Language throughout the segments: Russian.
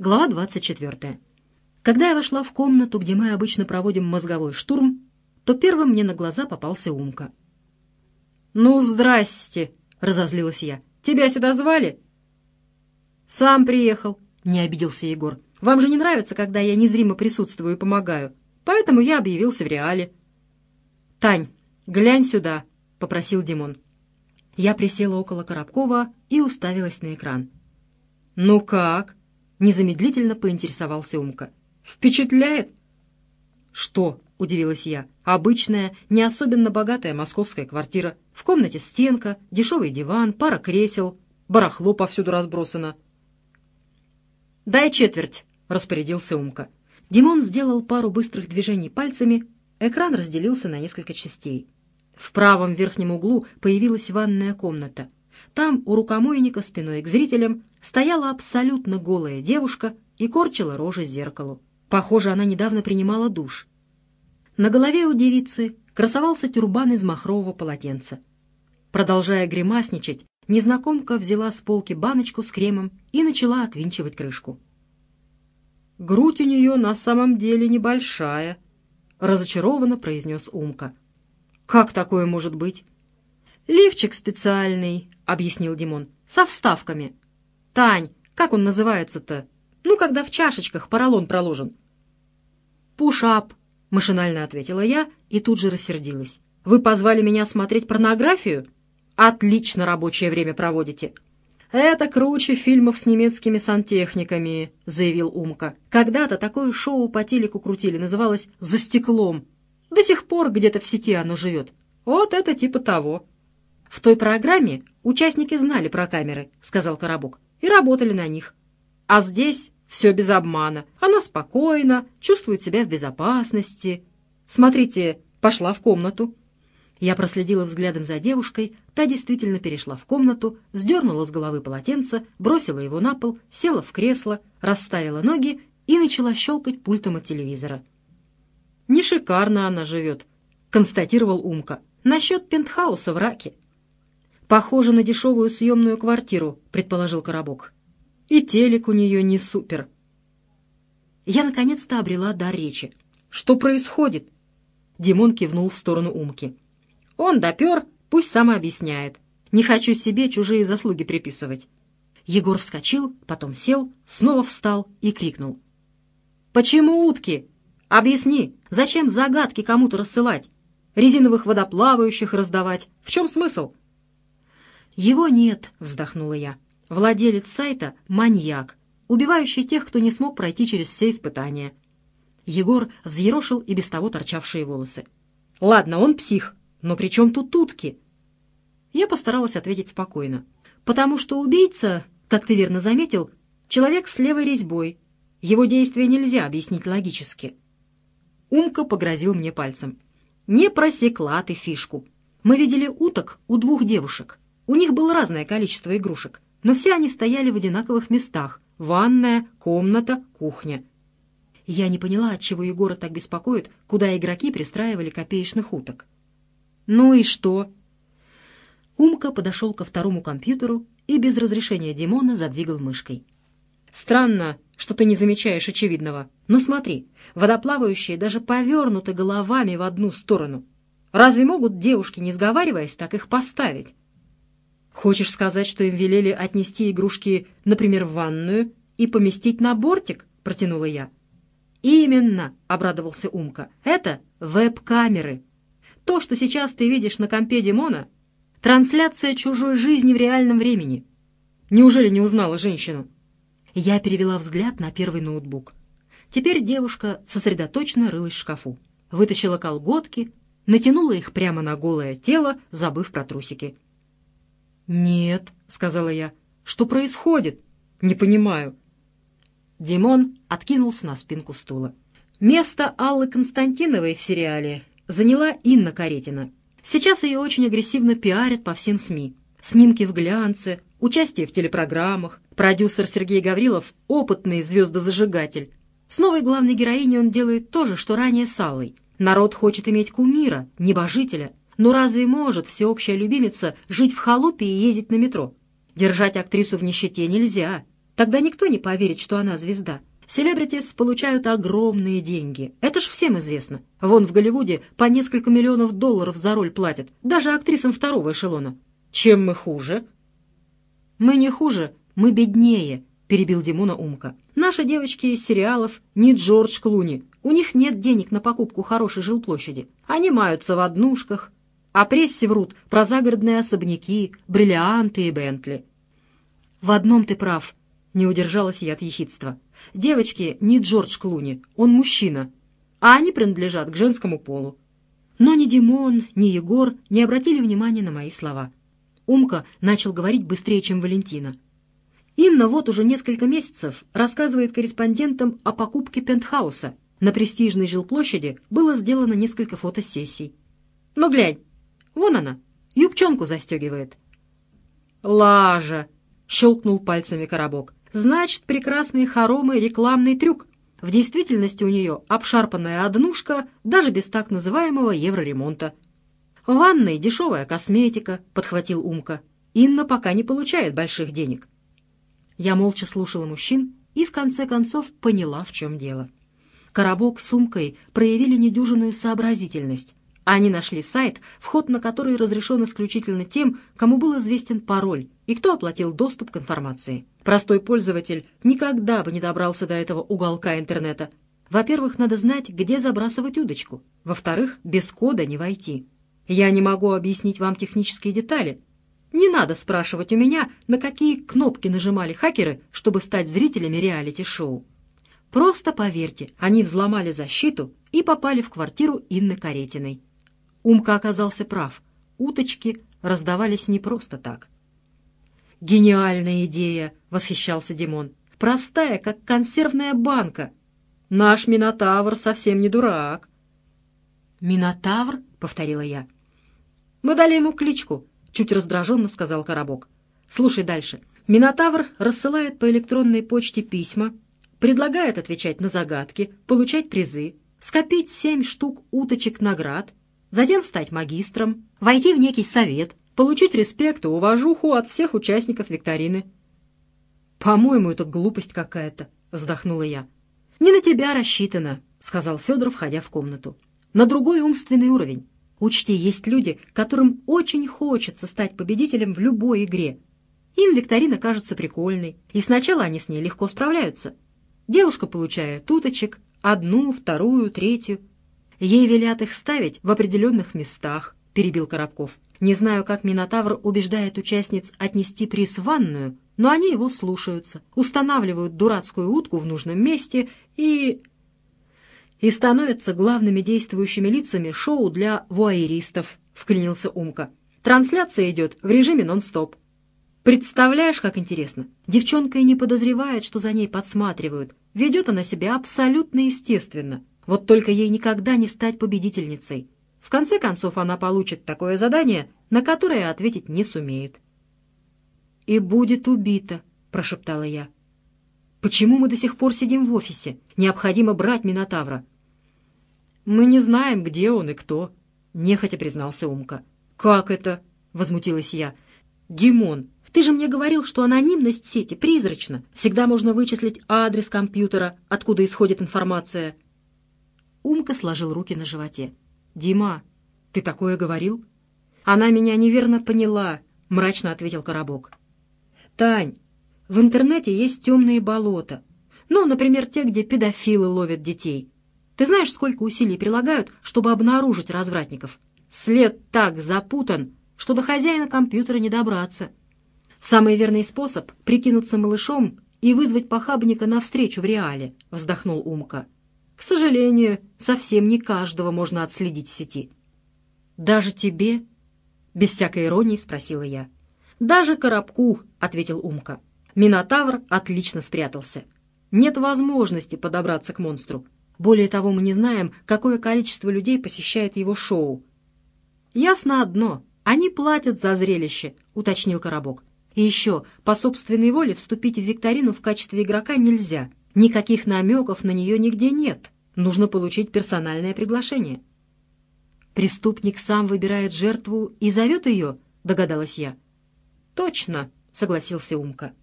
Глава 24. Когда я вошла в комнату, где мы обычно проводим мозговой штурм, то первым мне на глаза попался Умка. «Ну, здрасте!» — разозлилась я. «Тебя сюда звали?» «Сам приехал», — не обиделся Егор. «Вам же не нравится, когда я незримо присутствую и помогаю, поэтому я объявился в реале». «Тань, глянь сюда», — попросил Димон. Я присела около Коробкова и уставилась на экран. «Ну как?» — незамедлительно поинтересовался Умка. «Впечатляет?» «Что?» — удивилась я. «Обычная, не особенно богатая московская квартира. В комнате стенка, дешевый диван, пара кресел, барахло повсюду разбросано». «Дай четверть», — распорядился Умка. Димон сделал пару быстрых движений пальцами, экран разделился на несколько частей. В правом верхнем углу появилась ванная комната. Там, у рукомойника, спиной к зрителям, стояла абсолютно голая девушка и корчила рожи зеркалу. Похоже, она недавно принимала душ. На голове у девицы красовался тюрбан из махрового полотенца. Продолжая гримасничать, незнакомка взяла с полки баночку с кремом и начала отвинчивать крышку. «Грудь у нее на самом деле небольшая», — разочарованно произнес Умка. «Как такое может быть?» «Лифчик специальный», — объяснил Димон, — «со вставками». «Тань, как он называется-то? Ну, когда в чашечках поролон проложен». «Пушап», — машинально ответила я и тут же рассердилась. «Вы позвали меня смотреть порнографию? Отлично рабочее время проводите». «Это круче фильмов с немецкими сантехниками», — заявил Умка. «Когда-то такое шоу по телеку крутили, называлось «За стеклом». До сих пор где-то в сети оно живет. Вот это типа того». «В той программе участники знали про камеры», — сказал Коробок, — «и работали на них. А здесь все без обмана. Она спокойна, чувствует себя в безопасности. Смотрите, пошла в комнату». Я проследила взглядом за девушкой, та действительно перешла в комнату, сдернула с головы полотенце, бросила его на пол, села в кресло, расставила ноги и начала щелкать пультом от телевизора. «Не шикарно она живет», — констатировал Умка. «Насчет пентхауса в раке». «Похоже на дешевую съемную квартиру», — предположил Коробок. «И телек у нее не супер». Я наконец-то обрела дар речи. «Что происходит?» Димон кивнул в сторону Умки. «Он допер, пусть сам объясняет. Не хочу себе чужие заслуги приписывать». Егор вскочил, потом сел, снова встал и крикнул. «Почему утки? Объясни, зачем загадки кому-то рассылать? Резиновых водоплавающих раздавать? В чем смысл?» «Его нет», — вздохнула я. «Владелец сайта — маньяк, убивающий тех, кто не смог пройти через все испытания». Егор взъерошил и без того торчавшие волосы. «Ладно, он псих, но при чем тут утки?» Я постаралась ответить спокойно. «Потому что убийца, как ты верно заметил, человек с левой резьбой. Его действия нельзя объяснить логически». Умка погрозил мне пальцем. «Не просекла ты фишку. Мы видели уток у двух девушек. У них было разное количество игрушек, но все они стояли в одинаковых местах — ванная, комната, кухня. Я не поняла, отчего Егора так беспокоит, куда игроки пристраивали копеечных уток. «Ну и что?» Умка подошел ко второму компьютеру и без разрешения Димона задвигал мышкой. «Странно, что ты не замечаешь очевидного. Но смотри, водоплавающие даже повернуты головами в одну сторону. Разве могут девушки, не сговариваясь, так их поставить?» Хочешь сказать, что им велели отнести игрушки, например, в ванную и поместить на бортик?» — протянула я. «Именно!» — обрадовался Умка. «Это веб-камеры. То, что сейчас ты видишь на компе Димона, трансляция чужой жизни в реальном времени. Неужели не узнала женщину?» Я перевела взгляд на первый ноутбук. Теперь девушка сосредоточенно рылась в шкафу. Вытащила колготки, натянула их прямо на голое тело, забыв про трусики. «Нет», — сказала я. «Что происходит? Не понимаю». Димон откинулся на спинку стула. Место Аллы Константиновой в сериале заняла Инна Каретина. Сейчас ее очень агрессивно пиарят по всем СМИ. Снимки в глянце, участие в телепрограммах. Продюсер Сергей Гаврилов — опытный звездозажигатель. С новой главной героиней он делает то же, что ранее с Аллой. Народ хочет иметь кумира, небожителя, но разве может всеобщая любимица жить в халупе и ездить на метро? Держать актрису в нищете нельзя. Тогда никто не поверит, что она звезда. Селебритис получают огромные деньги. Это ж всем известно. Вон в Голливуде по несколько миллионов долларов за роль платят. Даже актрисам второго эшелона. Чем мы хуже? Мы не хуже, мы беднее, перебил Димона Умка. Наши девочки из сериалов не Джордж Клуни. У них нет денег на покупку хорошей жилплощади. Они маются в однушках, а прессе врут про загородные особняки, бриллианты и Бентли. В одном ты прав, не удержалась я от ехидства. Девочки не Джордж Клуни, он мужчина, а они принадлежат к женскому полу. Но ни Димон, ни Егор не обратили внимания на мои слова. Умка начал говорить быстрее, чем Валентина. Инна вот уже несколько месяцев рассказывает корреспондентам о покупке пентхауса. На престижной жилплощади было сделано несколько фотосессий. «Ну, глянь, вон она, юбчонку застегивает». «Лажа!» — щелкнул пальцами коробок. Значит, прекрасные хоромы — рекламный трюк. В действительности у нее обшарпанная однушка даже без так называемого евроремонта. В ванной дешевая косметика, — подхватил Умка. Инна пока не получает больших денег. Я молча слушала мужчин и в конце концов поняла, в чем дело. Коробок с сумкой проявили недюжинную сообразительность. Они нашли сайт, вход на который разрешен исключительно тем, кому был известен пароль и кто оплатил доступ к информации. Простой пользователь никогда бы не добрался до этого уголка интернета. Во-первых, надо знать, где забрасывать удочку. Во-вторых, без кода не войти. Я не могу объяснить вам технические детали. Не надо спрашивать у меня, на какие кнопки нажимали хакеры, чтобы стать зрителями реалити-шоу. Просто поверьте, они взломали защиту и попали в квартиру Инны Каретиной. Умка оказался прав. Уточки раздавались не просто так. «Гениальная идея!» — восхищался Димон. «Простая, как консервная банка. Наш Минотавр совсем не дурак». «Минотавр?» — повторила я. «Мы дали ему кличку», — чуть раздраженно сказал Коробок. «Слушай дальше. Минотавр рассылает по электронной почте письма, предлагает отвечать на загадки, получать призы, скопить семь штук уточек наград, затем стать магистром, войти в некий совет, получить респект и уважуху от всех участников викторины. «По-моему, это глупость какая-то», — вздохнула я. «Не на тебя рассчитано», — сказал Федор, входя в комнату. «На другой умственный уровень. Учти, есть люди, которым очень хочется стать победителем в любой игре. Им викторина кажется прикольной, и сначала они с ней легко справляются. Девушка получает туточек, одну, вторую, третью, Ей велят их ставить в определенных местах, — перебил Коробков. Не знаю, как Минотавр убеждает участниц отнести приз в ванную, но они его слушаются, устанавливают дурацкую утку в нужном месте и... и становятся главными действующими лицами шоу для вуайеристов, — вклинился Умка. Трансляция идет в режиме нон-стоп. Представляешь, как интересно? Девчонка и не подозревает, что за ней подсматривают. Ведет она себя абсолютно естественно. Вот только ей никогда не стать победительницей. В конце концов, она получит такое задание, на которое ответить не сумеет. «И будет убита», — прошептала я. «Почему мы до сих пор сидим в офисе? Необходимо брать Минотавра». «Мы не знаем, где он и кто», — нехотя признался Умка. «Как это?» — возмутилась я. «Димон, ты же мне говорил, что анонимность сети призрачна. Всегда можно вычислить адрес компьютера, откуда исходит информация». Умка сложил руки на животе. «Дима, ты такое говорил?» «Она меня неверно поняла», — мрачно ответил Коробок. «Тань, в интернете есть темные болота. Ну, например, те, где педофилы ловят детей. Ты знаешь, сколько усилий прилагают, чтобы обнаружить развратников? След так запутан, что до хозяина компьютера не добраться. Самый верный способ — прикинуться малышом и вызвать похабника навстречу в реале», — вздохнул Умка. К сожалению, совсем не каждого можно отследить в сети. «Даже тебе?» — без всякой иронии спросила я. «Даже Коробку», — ответил Умка. Минотавр отлично спрятался. Нет возможности подобраться к монстру. Более того, мы не знаем, какое количество людей посещает его шоу. «Ясно одно. Они платят за зрелище», — уточнил Коробок. «И еще, по собственной воле вступить в викторину в качестве игрока нельзя. Никаких намеков на нее нигде нет. Нужно получить персональное приглашение. Преступник сам выбирает жертву и зовет ее, догадалась я. Точно, согласился Умка.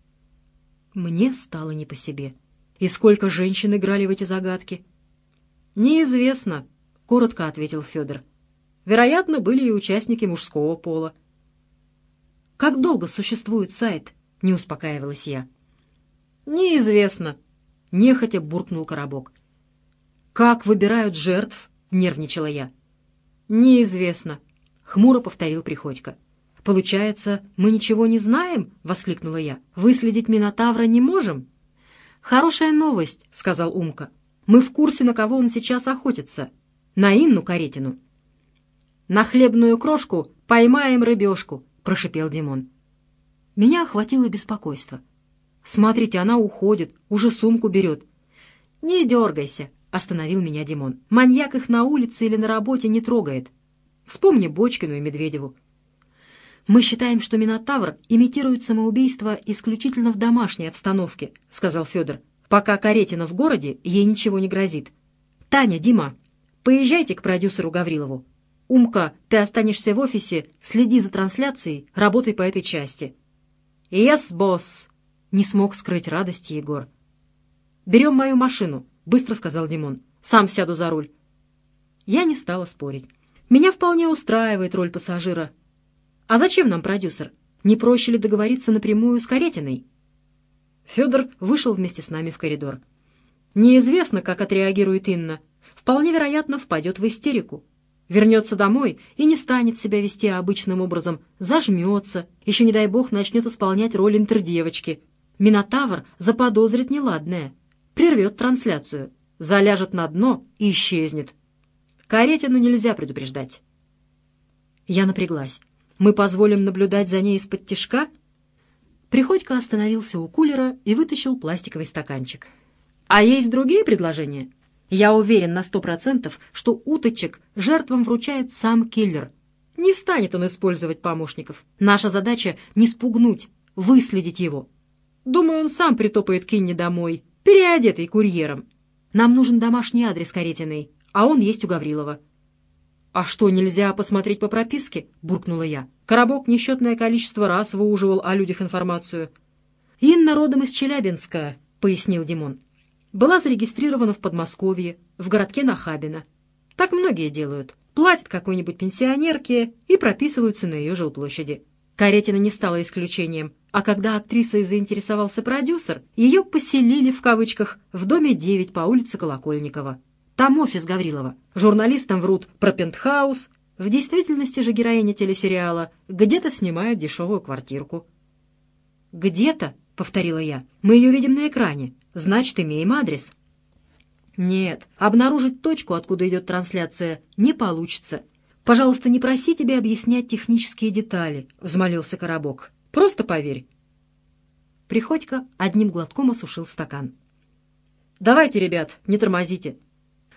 Мне стало не по себе. И сколько женщин играли в эти загадки? «Неизвестно», — коротко ответил Федор. «Вероятно, были и участники мужского пола». «Как долго существует сайт?» — не успокаивалась я. «Неизвестно», — нехотя буркнул Коробок. «Как выбирают жертв?» — нервничала я. «Неизвестно», — хмуро повторил Приходько. «Получается, мы ничего не знаем?» — воскликнула я. «Выследить Минотавра не можем?» «Хорошая новость», — сказал Умка. «Мы в курсе, на кого он сейчас охотится. На Инну Каретину». «На хлебную крошку поймаем рыбешку», — прошипел Димон. Меня охватило беспокойство. «Смотрите, она уходит, уже сумку берет». «Не дергайся», — остановил меня Димон. «Маньяк их на улице или на работе не трогает. Вспомни Бочкину и Медведеву. «Мы считаем, что Минотавр имитирует самоубийство исключительно в домашней обстановке», — сказал Федор. «Пока Каретина в городе, ей ничего не грозит. Таня, Дима, поезжайте к продюсеру Гаврилову. Умка, ты останешься в офисе, следи за трансляцией, работай по этой части». «Yes, босс!» — не смог скрыть радости Егор. «Берем мою машину», — быстро сказал Димон. «Сам сяду за руль». Я не стала спорить. Меня вполне устраивает роль пассажира, а зачем нам продюсер? Не проще ли договориться напрямую с Каретиной? Федор вышел вместе с нами в коридор. Неизвестно, как отреагирует Инна. Вполне вероятно, впадет в истерику. Вернется домой и не станет себя вести обычным образом. Зажмется, еще, не дай бог, начнет исполнять роль интердевочки. Минотавр заподозрит неладное. Прервет трансляцию, заляжет на дно и исчезнет. Каретину нельзя предупреждать. Я напряглась. Мы позволим наблюдать за ней из-под тишка?» Приходько остановился у кулера и вытащил пластиковый стаканчик. «А есть другие предложения?» «Я уверен на сто процентов, что уточек жертвам вручает сам киллер. Не станет он использовать помощников. Наша задача — не спугнуть, выследить его. Думаю, он сам притопает Кинни домой, переодетый курьером. Нам нужен домашний адрес Каретиной, а он есть у Гаврилова. «А что, нельзя посмотреть по прописке?» — буркнула я. Коробок несчетное количество раз выуживал о людях информацию. «Инна родом из Челябинска», — пояснил Димон. «Была зарегистрирована в Подмосковье, в городке Нахабино. Так многие делают. Платят какой-нибудь пенсионерке и прописываются на ее жилплощади. Каретина не стала исключением, а когда актрисой заинтересовался продюсер, ее «поселили» в кавычках в доме 9 по улице Колокольникова. Там офис Гаврилова. Журналистам врут про пентхаус. В действительности же героиня телесериала где-то снимает дешевую квартирку. «Где-то?» — повторила я. «Мы ее видим на экране. Значит, имеем адрес». «Нет, обнаружить точку, откуда идет трансляция, не получится. Пожалуйста, не проси тебя объяснять технические детали», — взмолился Коробок. «Просто поверь». Приходько одним глотком осушил стакан. «Давайте, ребят, не тормозите.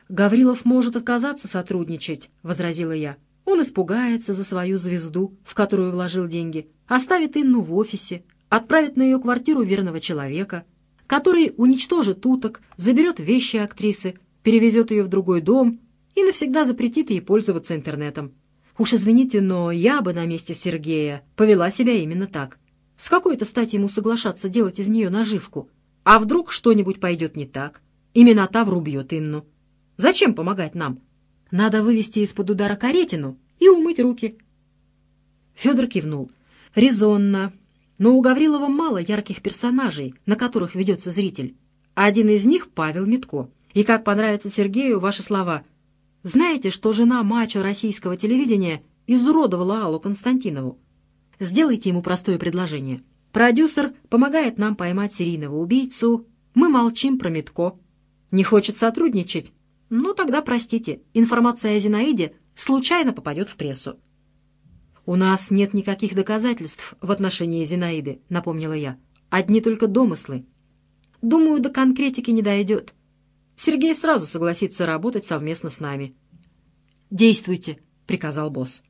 «Гаврилов может отказаться сотрудничать», — возразила я. «Он испугается за свою звезду, в которую вложил деньги, оставит Инну в офисе, отправит на ее квартиру верного человека, который уничтожит уток, заберет вещи актрисы, перевезет ее в другой дом и навсегда запретит ей пользоваться интернетом. Уж извините, но я бы на месте Сергея повела себя именно так. С какой-то стати ему соглашаться делать из нее наживку? А вдруг что-нибудь пойдет не так? Именно Тавр убьет Инну. Зачем помогать нам? Надо вывести из-под удара каретину и умыть руки. Федор кивнул. Резонно. Но у Гаврилова мало ярких персонажей, на которых ведется зритель. Один из них — Павел Митко. И как понравятся Сергею ваши слова. Знаете, что жена мачо российского телевидения изуродовала Аллу Константинову? Сделайте ему простое предложение. Продюсер помогает нам поймать серийного убийцу. Мы молчим про Митко. Не хочет сотрудничать? Ну, тогда простите, информация о Зинаиде случайно попадет в прессу. «У нас нет никаких доказательств в отношении Зинаиды», — напомнила я. «Одни только домыслы. Думаю, до конкретики не дойдет. Сергей сразу согласится работать совместно с нами». «Действуйте», — приказал босс.